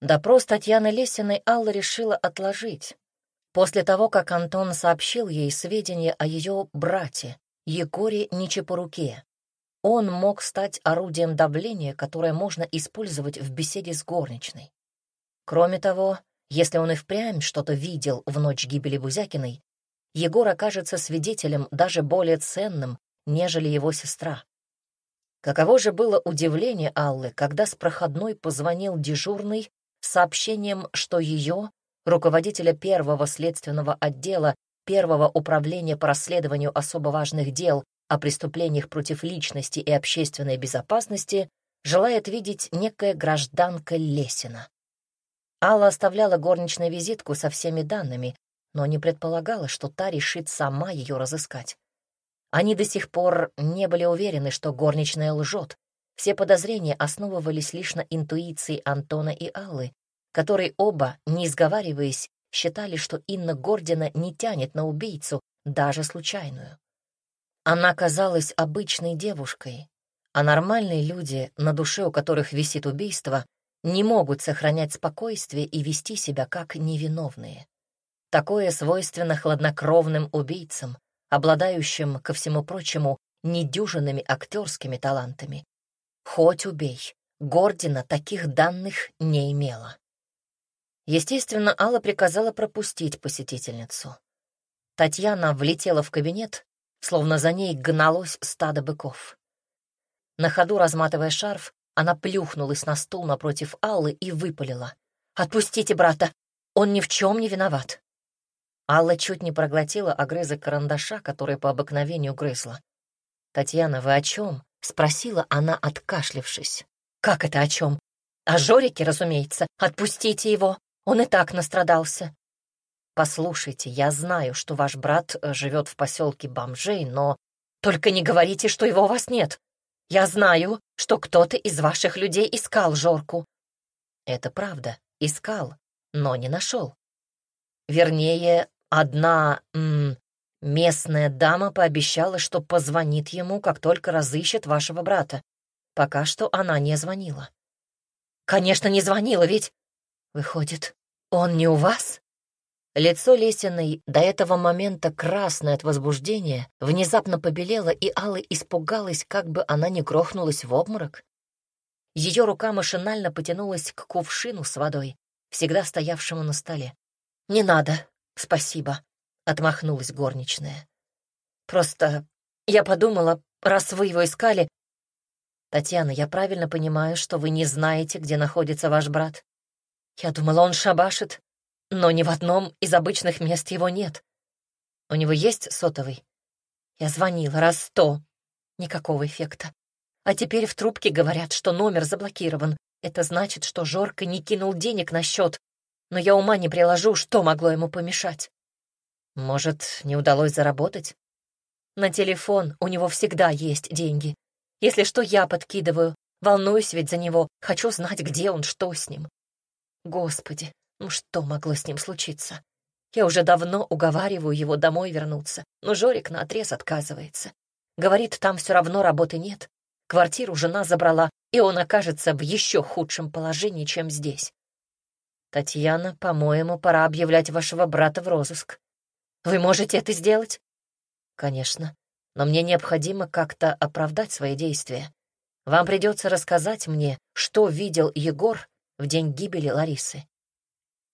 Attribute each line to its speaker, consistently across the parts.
Speaker 1: Допрос Татьяны Лесиной Алла решила отложить. После того, как Антон сообщил ей сведения о ее брате, Егоре Нечепоруке, он мог стать орудием давления, которое можно использовать в беседе с горничной. Кроме того, если он и впрямь что-то видел в ночь гибели Бузякиной, Егор окажется свидетелем даже более ценным, нежели его сестра. Каково же было удивление Аллы, когда с проходной позвонил дежурный сообщением, что ее, руководителя первого следственного отдела первого управления по расследованию особо важных дел о преступлениях против личности и общественной безопасности, желает видеть некая гражданка Лесина. Алла оставляла горничной визитку со всеми данными, но не предполагала, что та решит сама ее разыскать. Они до сих пор не были уверены, что горничная лжет. Все подозрения основывались лишь на интуиции Антона и Аллы, которые оба, не сговариваясь, считали, что Инна Гордина не тянет на убийцу, даже случайную. Она казалась обычной девушкой, а нормальные люди, на душе у которых висит убийство, не могут сохранять спокойствие и вести себя как невиновные. Такое свойственно хладнокровным убийцам, обладающим, ко всему прочему, недюжинными актерскими талантами. Хоть убей, Гордина таких данных не имела. Естественно, Алла приказала пропустить посетительницу. Татьяна влетела в кабинет, словно за ней гналось стадо быков. На ходу, разматывая шарф, она плюхнулась на стул напротив Аллы и выпалила. «Отпустите брата! Он ни в чем не виноват!» Алла чуть не проглотила огрызок карандаша, который по обыкновению грызла. «Татьяна, вы о чем?» — спросила она, откашлившись. «Как это о чем? О Жорике, разумеется. Отпустите его. Он и так настрадался». «Послушайте, я знаю, что ваш брат э, живет в поселке бомжей, но только не говорите, что его у вас нет. Я знаю, что кто-то из ваших людей искал Жорку». «Это правда, искал, но не нашел. Вернее, Одна м, местная дама пообещала, что позвонит ему, как только разыщет вашего брата. Пока что она не звонила. «Конечно, не звонила, ведь...» «Выходит, он не у вас?» Лицо Лесиной, до этого момента красное от возбуждения, внезапно побелело, и Алла испугалась, как бы она не грохнулась в обморок. Ее рука машинально потянулась к кувшину с водой, всегда стоявшему на столе. «Не надо», «Спасибо», — отмахнулась горничная. «Просто я подумала, раз вы его искали...» «Татьяна, я правильно понимаю, что вы не знаете, где находится ваш брат? Я думала, он шабашит, но ни в одном из обычных мест его нет. У него есть сотовый?» Я звонила раз сто. Никакого эффекта. А теперь в трубке говорят, что номер заблокирован. Это значит, что Жорка не кинул денег на счет, но я ума не приложу, что могло ему помешать. Может, не удалось заработать? На телефон у него всегда есть деньги. Если что, я подкидываю. Волнуюсь ведь за него, хочу знать, где он, что с ним. Господи, ну что могло с ним случиться? Я уже давно уговариваю его домой вернуться, но Жорик наотрез отказывается. Говорит, там все равно работы нет. Квартиру жена забрала, и он окажется в еще худшем положении, чем здесь. «Татьяна, по-моему, пора объявлять вашего брата в розыск. Вы можете это сделать?» «Конечно, но мне необходимо как-то оправдать свои действия. Вам придется рассказать мне, что видел Егор в день гибели Ларисы».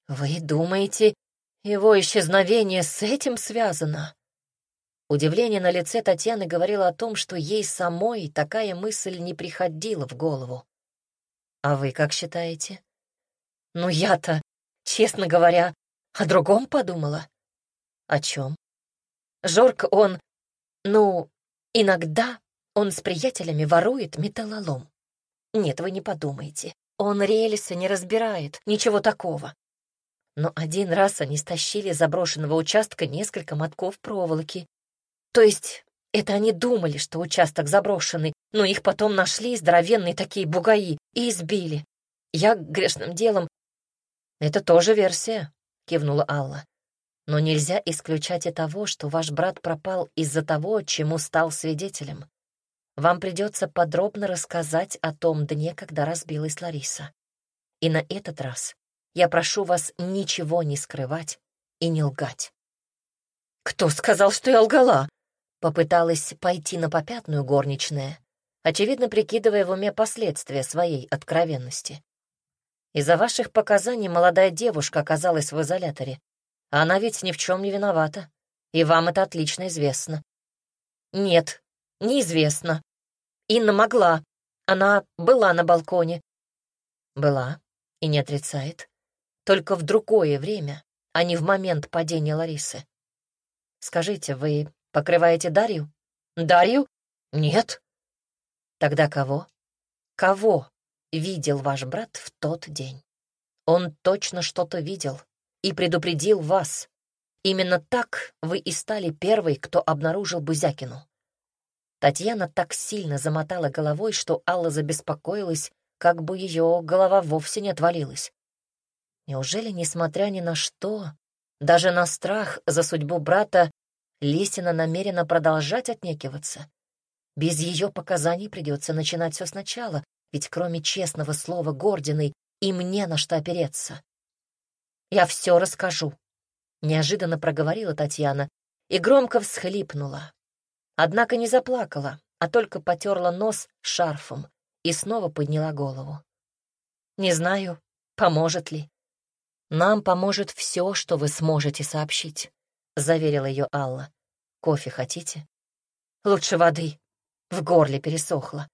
Speaker 1: «Вы думаете, его исчезновение с этим связано?» Удивление на лице Татьяны говорило о том, что ей самой такая мысль не приходила в голову. «А вы как считаете?» Ну я-то, честно говоря, о другом подумала. О чем? Жорк, он, ну, иногда он с приятелями ворует металлолом. Нет, вы не подумайте. Он рельсы не разбирает, ничего такого. Но один раз они стащили заброшенного участка несколько мотков проволоки. То есть это они думали, что участок заброшенный, но их потом нашли здоровенные такие бугаи и избили. Я грешным делом «Это тоже версия», — кивнула Алла. «Но нельзя исключать и того, что ваш брат пропал из-за того, чему стал свидетелем. Вам придется подробно рассказать о том дне, когда разбилась Лариса. И на этот раз я прошу вас ничего не скрывать и не лгать. «Кто сказал, что я лгала?» Попыталась пойти на попятную горничная, очевидно прикидывая в уме последствия своей откровенности. Из-за ваших показаний молодая девушка оказалась в изоляторе. А она ведь ни в чем не виновата, и вам это отлично известно. Нет, неизвестно. Инна могла. Она была на балконе. Была и не отрицает. Только в другое время, а не в момент падения Ларисы. Скажите, вы покрываете Дарью? Дарью? Нет. Тогда кого? Кого видел ваш брат в тот день? Он точно что-то видел и предупредил вас. Именно так вы и стали первой, кто обнаружил Бузякину. Татьяна так сильно замотала головой, что Алла забеспокоилась, как бы ее голова вовсе не отвалилась. Неужели, несмотря ни на что, даже на страх за судьбу брата, Лесина намерена продолжать отнекиваться? Без ее показаний придется начинать все сначала, ведь кроме честного слова Гординой им не на что опереться. «Я все расскажу», — неожиданно проговорила Татьяна и громко всхлипнула. Однако не заплакала, а только потерла нос шарфом и снова подняла голову. «Не знаю, поможет ли». «Нам поможет все, что вы сможете сообщить», — заверила ее Алла. «Кофе хотите?» «Лучше воды», в горле пересохло.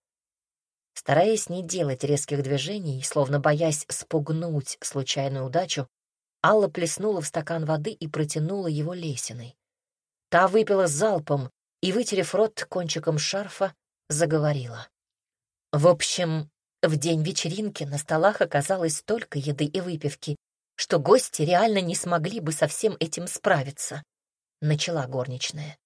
Speaker 1: Стараясь не делать резких движений, словно боясь спугнуть случайную удачу, Алла плеснула в стакан воды и протянула его лесиной. Та выпила залпом и, вытерев рот кончиком шарфа, заговорила. В общем, в день вечеринки на столах оказалось столько еды и выпивки, что гости реально не смогли бы со всем этим справиться, — начала горничная.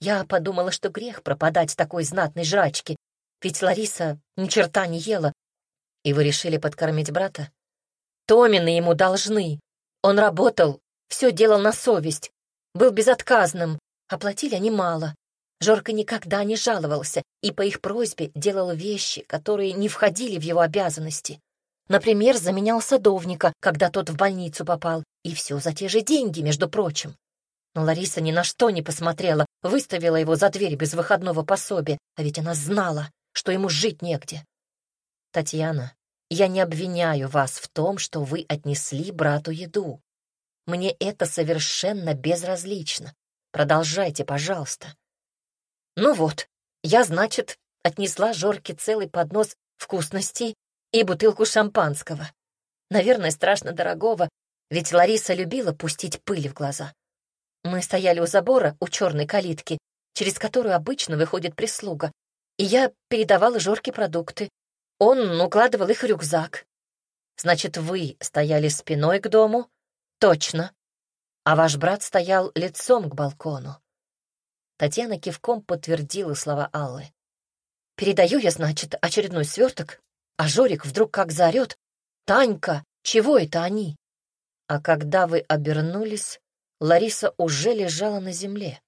Speaker 1: Я подумала, что грех пропадать такой знатной жрачке, ведь Лариса ни черта не ела. И вы решили подкормить брата? Томины ему должны. Он работал, все делал на совесть, был безотказным, оплатили они мало. Жорка никогда не жаловался и по их просьбе делал вещи, которые не входили в его обязанности. Например, заменял садовника, когда тот в больницу попал, и все за те же деньги, между прочим. Но Лариса ни на что не посмотрела, выставила его за дверь без выходного пособия, а ведь она знала, что ему жить негде. Татьяна, я не обвиняю вас в том, что вы отнесли брату еду. Мне это совершенно безразлично. Продолжайте, пожалуйста. Ну вот, я, значит, отнесла Жорке целый поднос вкусностей и бутылку шампанского. Наверное, страшно дорогого, ведь Лариса любила пустить пыль в глаза. Мы стояли у забора, у черной калитки, через которую обычно выходит прислуга, и я передавала Жорке продукты. Он укладывал их в рюкзак. Значит, вы стояли спиной к дому? Точно. А ваш брат стоял лицом к балкону. Татьяна кивком подтвердила слова Аллы. Передаю я, значит, очередной сверток, а Жорик вдруг как заорет. «Танька, чего это они?» А когда вы обернулись, Лариса уже лежала на земле.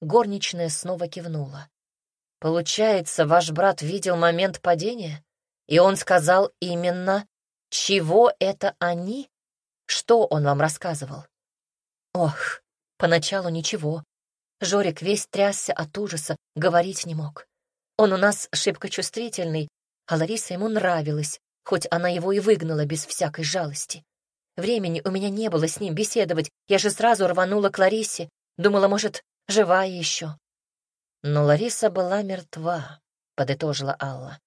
Speaker 1: Горничная снова кивнула. «Получается, ваш брат видел момент падения, и он сказал именно, чего это они? Что он вам рассказывал?» «Ох, поначалу ничего. Жорик весь трясся от ужаса, говорить не мог. Он у нас шибко чувствительный, а Лариса ему нравилась, хоть она его и выгнала без всякой жалости. Времени у меня не было с ним беседовать, я же сразу рванула к Ларисе, думала, может, живая еще. Но Лариса была мертва, подытожила Алла.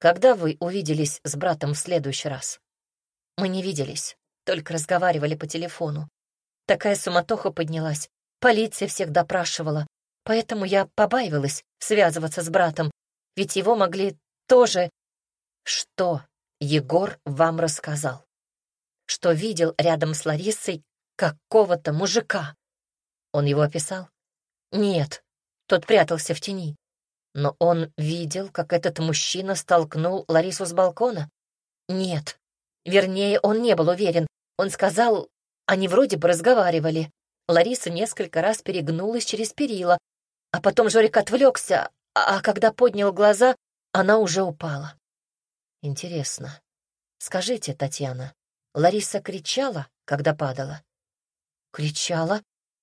Speaker 1: Когда вы увиделись с братом в следующий раз? Мы не виделись, только разговаривали по телефону. Такая суматоха поднялась, полиция всех допрашивала, поэтому я побаивалась связываться с братом, ведь его могли тоже... Что Егор вам рассказал? что видел рядом с Ларисой какого-то мужика. Он его описал? Нет, тот прятался в тени. Но он видел, как этот мужчина столкнул Ларису с балкона? Нет. Вернее, он не был уверен. Он сказал, они вроде бы разговаривали. Лариса несколько раз перегнулась через перила, а потом Жорик отвлекся, а когда поднял глаза, она уже упала. Интересно, Скажите, Татьяна, Лариса кричала, когда падала? Кричала?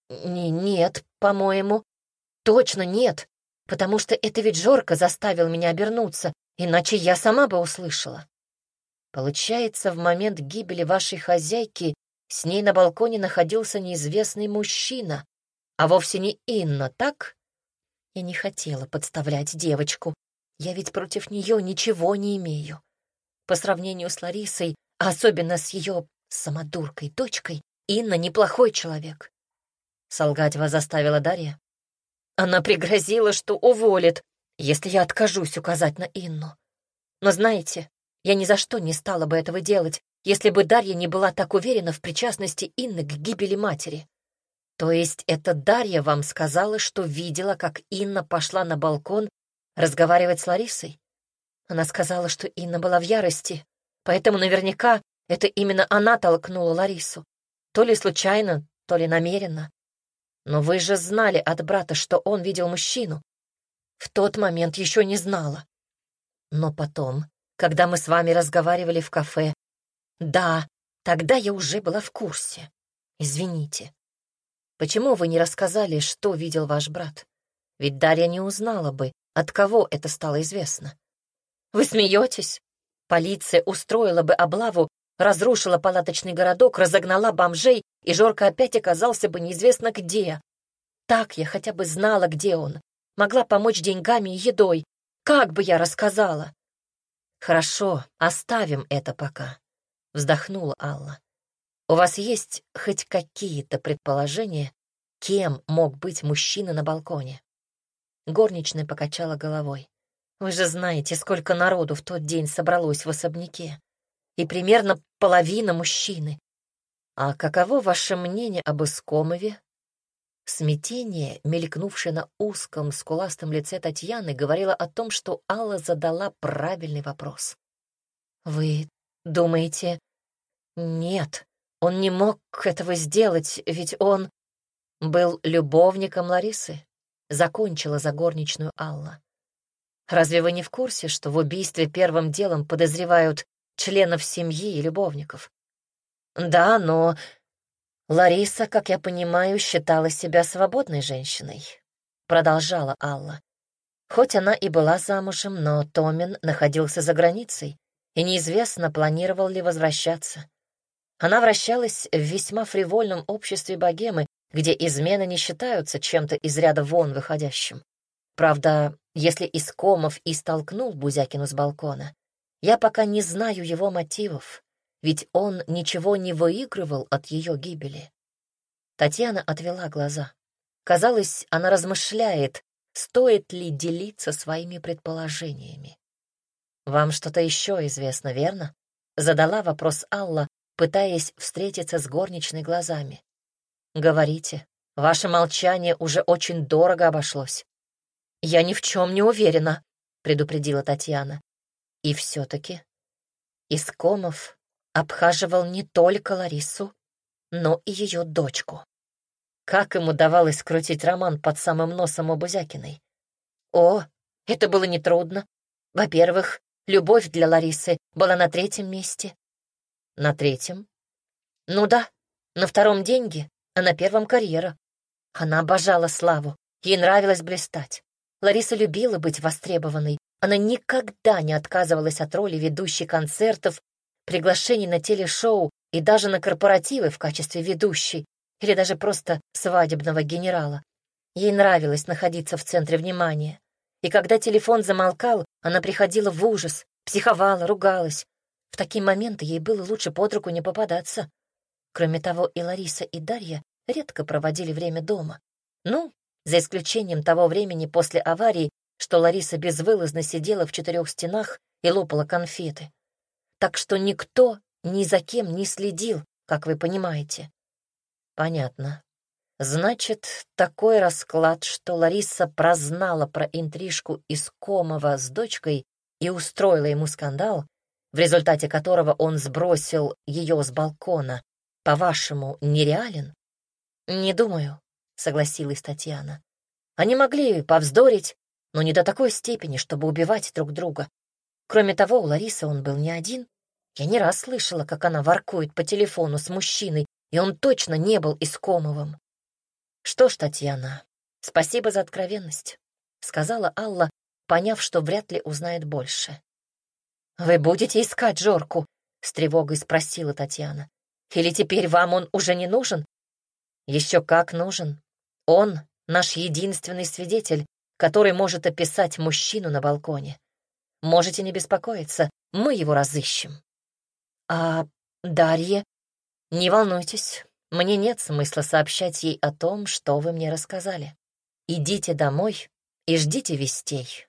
Speaker 1: Не, нет, по-моему. Точно нет, потому что это ведь Жорка заставил меня обернуться, иначе я сама бы услышала. Получается, в момент гибели вашей хозяйки с ней на балконе находился неизвестный мужчина, а вовсе не Инна, так? Я не хотела подставлять девочку. Я ведь против нее ничего не имею. По сравнению с Ларисой, а особенно с ее самодуркой дочкой, Инна неплохой человек. Солгать вас заставила Дарья. Она пригрозила, что уволит, если я откажусь указать на Инну. Но знаете, я ни за что не стала бы этого делать, если бы Дарья не была так уверена в причастности Инны к гибели матери. То есть это Дарья вам сказала, что видела, как Инна пошла на балкон разговаривать с Ларисой? Она сказала, что Инна была в ярости, поэтому наверняка это именно она толкнула Ларису. То ли случайно, то ли намеренно. Но вы же знали от брата, что он видел мужчину. В тот момент еще не знала. Но потом, когда мы с вами разговаривали в кафе, да, тогда я уже была в курсе. Извините. Почему вы не рассказали, что видел ваш брат? Ведь Дарья не узнала бы, от кого это стало известно. Вы смеетесь? Полиция устроила бы облаву, разрушила палаточный городок, разогнала бомжей, и Жорка опять оказался бы неизвестно где. Так я хотя бы знала, где он. Могла помочь деньгами и едой. Как бы я рассказала? Хорошо, оставим это пока, вздохнула Алла. У вас есть хоть какие-то предположения, кем мог быть мужчина на балконе? Горничная покачала головой. Вы же знаете, сколько народу в тот день собралось в особняке. И примерно половина мужчины. А каково ваше мнение об Искомове? Смятение, мелькнувшее на узком, скуластом лице Татьяны, говорило о том, что Алла задала правильный вопрос. «Вы думаете...» «Нет, он не мог этого сделать, ведь он был любовником Ларисы закончила за горничную Алла. Разве вы не в курсе, что в убийстве первым делом подозревают членов семьи и любовников? Да, но Лариса, как я понимаю, считала себя свободной женщиной, продолжала Алла. Хоть она и была замужем, но Томин находился за границей, и неизвестно, планировал ли возвращаться. Она вращалась в весьма фривольном обществе богемы, где измены не считаются чем-то из ряда вон выходящим. Правда, если Искомов и столкнул Бузякину с балкона, я пока не знаю его мотивов, ведь он ничего не выигрывал от ее гибели. Татьяна отвела глаза. Казалось, она размышляет, стоит ли делиться своими предположениями. «Вам что-то еще известно, верно?» — задала вопрос Алла, пытаясь встретиться с горничной глазами. «Говорите, ваше молчание уже очень дорого обошлось». «Я ни в чем не уверена», — предупредила Татьяна. И все-таки Искомов обхаживал не только Ларису, но и ее дочку. Как ему давалось скрутить роман под самым носом у Бузякиной? О, это было нетрудно. Во-первых, любовь для Ларисы была на третьем месте. На третьем? Ну да, на втором деньги, а на первом карьера. Она обожала славу, ей нравилось блистать. Лариса любила быть востребованной. Она никогда не отказывалась от роли ведущей концертов, приглашений на телешоу и даже на корпоративы в качестве ведущей или даже просто свадебного генерала. Ей нравилось находиться в центре внимания. И когда телефон замолкал, она приходила в ужас, психовала, ругалась. В такие моменты ей было лучше под руку не попадаться. Кроме того, и Лариса, и Дарья редко проводили время дома. Ну, за исключением того времени после аварии, что Лариса безвылазно сидела в четырех стенах и лопала конфеты. Так что никто ни за кем не следил, как вы понимаете. Понятно. Значит, такой расклад, что Лариса прознала про интрижку из Комова с дочкой и устроила ему скандал, в результате которого он сбросил ее с балкона, по-вашему, нереален? Не думаю, согласилась Татьяна. Они могли повздорить, но не до такой степени, чтобы убивать друг друга. Кроме того, у Ларисы он был не один. Я не раз слышала, как она воркует по телефону с мужчиной, и он точно не был искомовым. Что ж, Татьяна, спасибо за откровенность, сказала Алла, поняв, что вряд ли узнает больше. «Вы будете искать Жорку?» — с тревогой спросила Татьяна. «Или теперь вам он уже не нужен?» «Еще как нужен. Он — наш единственный свидетель, который может описать мужчину на балконе. Можете не беспокоиться, мы его разыщем». «А Дарья?» «Не волнуйтесь, мне нет смысла сообщать ей о том, что вы мне рассказали. Идите домой и ждите вестей».